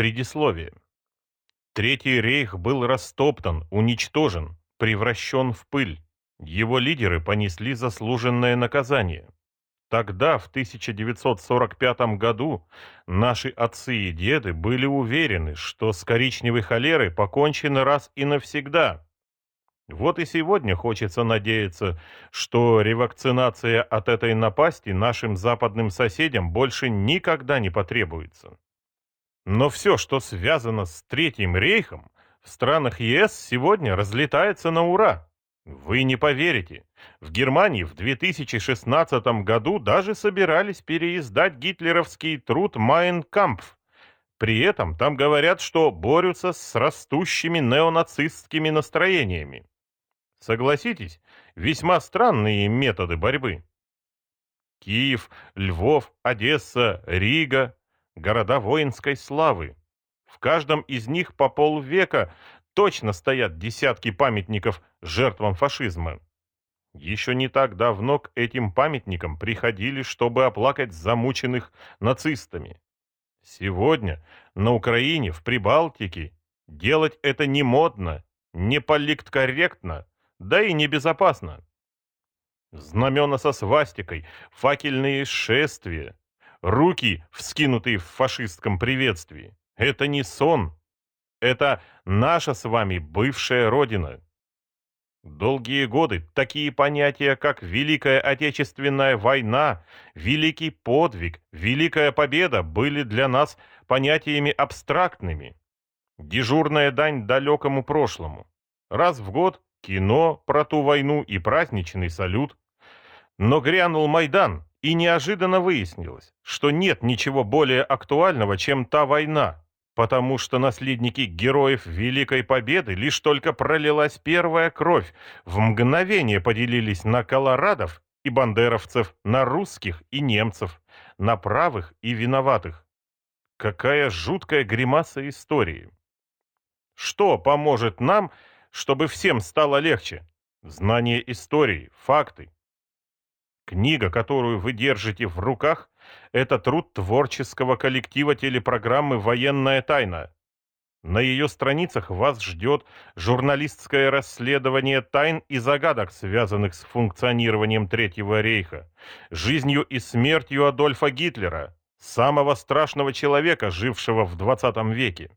Предисловие. Третий рейх был растоптан, уничтожен, превращен в пыль. Его лидеры понесли заслуженное наказание. Тогда, в 1945 году, наши отцы и деды были уверены, что с коричневой холерой покончено раз и навсегда. Вот и сегодня хочется надеяться, что ревакцинация от этой напасти нашим западным соседям больше никогда не потребуется. Но все, что связано с Третьим рейхом, в странах ЕС сегодня разлетается на ура. Вы не поверите, в Германии в 2016 году даже собирались переиздать гитлеровский труд «Майн Кампф». При этом там говорят, что борются с растущими неонацистскими настроениями. Согласитесь, весьма странные методы борьбы. Киев, Львов, Одесса, Рига – города воинской славы. В каждом из них по полвека точно стоят десятки памятников жертвам фашизма. Еще не так давно к этим памятникам приходили, чтобы оплакать замученных нацистами. Сегодня на Украине, в Прибалтике, делать это не модно, не политкорректно, да и небезопасно. Знамена со свастикой, факельные шествия, руки, вскинутые в фашистском приветствии. Это не сон. Это наша с вами бывшая родина. Долгие годы такие понятия, как Великая Отечественная война, Великий подвиг, Великая победа были для нас понятиями абстрактными. Дежурная дань далекому прошлому. Раз в год кино про ту войну и праздничный салют. Но грянул Майдан, и неожиданно выяснилось, что нет ничего более актуального, чем та война, потому что наследники героев Великой Победы лишь только пролилась первая кровь, в мгновение поделились на колорадов и бандеровцев, на русских и немцев, на правых и виноватых. Какая жуткая гримаса истории. Что поможет нам чтобы всем стало легче. Знание истории, факты. Книга, которую вы держите в руках, это труд творческого коллектива телепрограммы «Военная тайна». На ее страницах вас ждет журналистское расследование тайн и загадок, связанных с функционированием Третьего рейха, жизнью и смертью Адольфа Гитлера, самого страшного человека, жившего в 20 веке.